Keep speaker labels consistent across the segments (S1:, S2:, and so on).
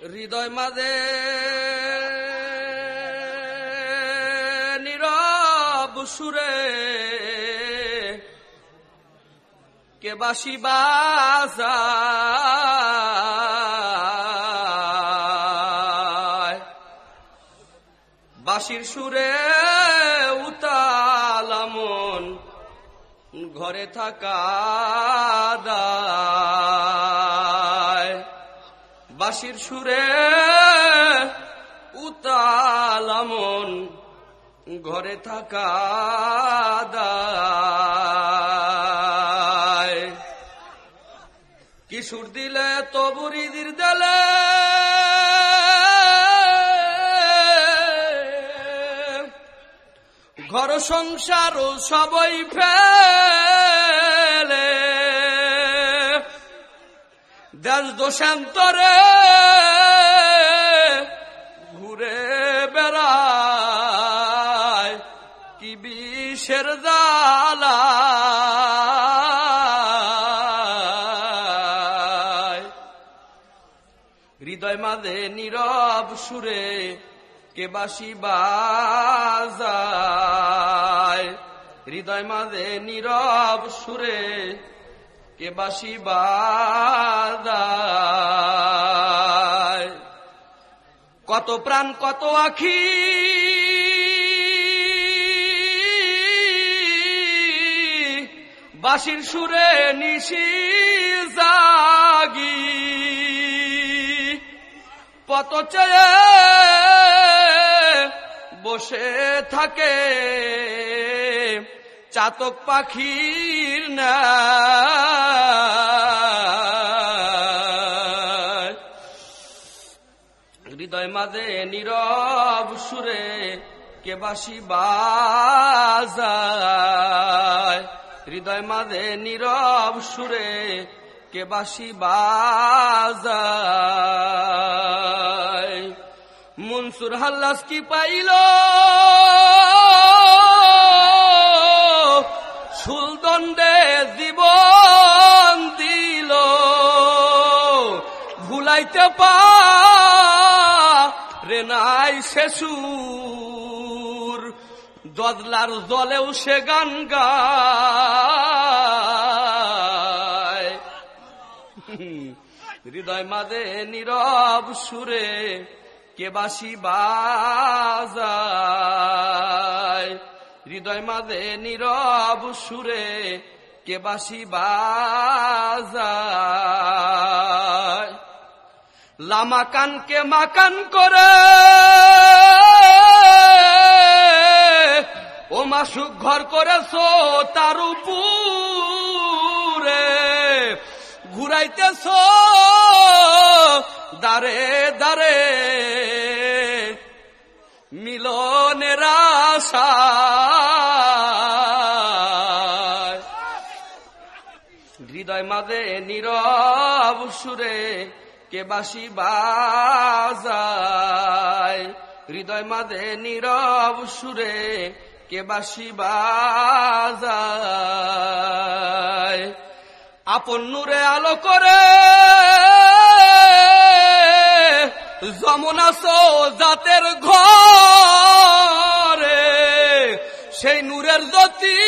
S1: হৃদয় মাঝে নীরব সুরে কে বাসি বাসির সুরে উতালামন ঘরে থাকা দায়। বাসির সুরে উতালামন ঘরে থাকা কিশোর দিলে তবুরিদির দিলে। ঘর সংসার সবই ফেলে দেশ দোষান্তরে ঘুরে বেড়ায় কি বিষের জালা হৃদয় মাঝে নীরব সুরে কে বাসি বাজায়? হৃদয় মাঝে নীরব সুরে কে বাসি কত প্রাণ কত আখি। বাসির সুরে নিশি জাগি। পত চেয়ে বসে থাকে চাতক পাখির না হৃদয় মাঝে নীরব সুরে কে বাসি বাজায়? হৃদয় মাঝে নীরব সুরে কে বাসি বাজায়? মনসুর হাল্লাস কি পাইল? ভুলাইতে পা, রে নাই শেষুর দদলার জলেও সে গান গায়। হৃদয় মাঝে নীরব সুরে কে বাসি বাজায়? হৃদয় মাঝে নীরব সুরে কে বাসি বাজায়? লামা কানকে মাকান করে। ও মাসুক ঘর করেছ তার উপরে। ঘুরাইতেছ দারে দারে মিলনের আশা। হৃদয় মাঝে নীরব সুরে কে বাসি বাজায়? হৃদয় মাঝে নীরব সুরে কে বাসি বাজায়? আপন নূরে আলো করে যমুনা সো জাতের ঘরে, সেই নূরের জ্যোতি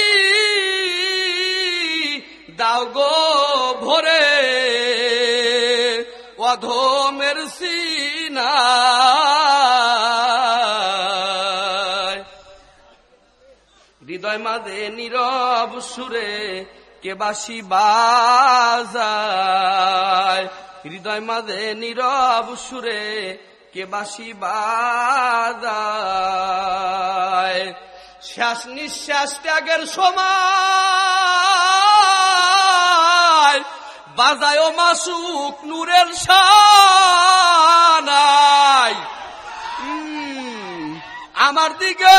S1: অধমের সিনা হৃদয় মাঝে নীরব সুরে কে বাসি বাজায়। হৃদয় মাঝে নীরব সুরে কে বাসি বাজায়। শ্বাস নিঃশ্বাস ত্যাগের সময় বাজায় মাসুক নূরের সানাই আমার দিকে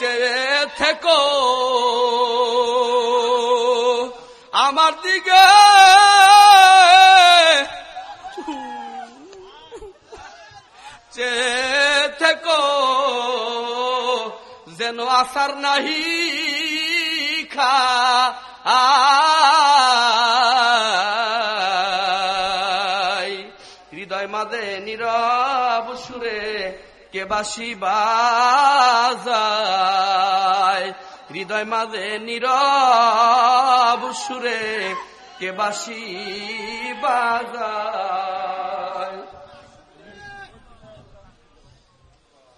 S1: চেয়ে থেকো। আমার দিকে চেয়ে থেকো। যেন আসার নাহি খা হৃদয় মাঝে নীরব সুরে কে বাসি বাজায়? হৃদয় মাঝে নীরব সুরে কে বাসি বাজায়?